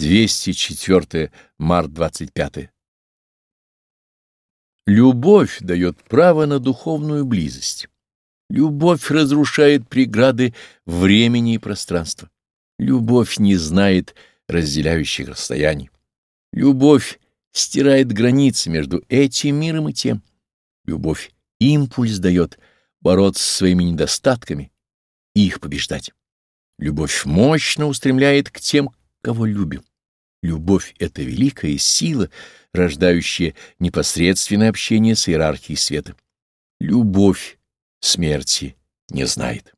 204 март 25 Любовь дает право на духовную близость. Любовь разрушает преграды времени и пространства. Любовь не знает разделяющих расстояний. Любовь стирает границы между этим миром и тем. Любовь импульс дает бороться со своими недостатками и их побеждать. Любовь мощно устремляет к тем, кого любим. Любовь — это великая сила, рождающая непосредственное общение с иерархией света. Любовь смерти не знает.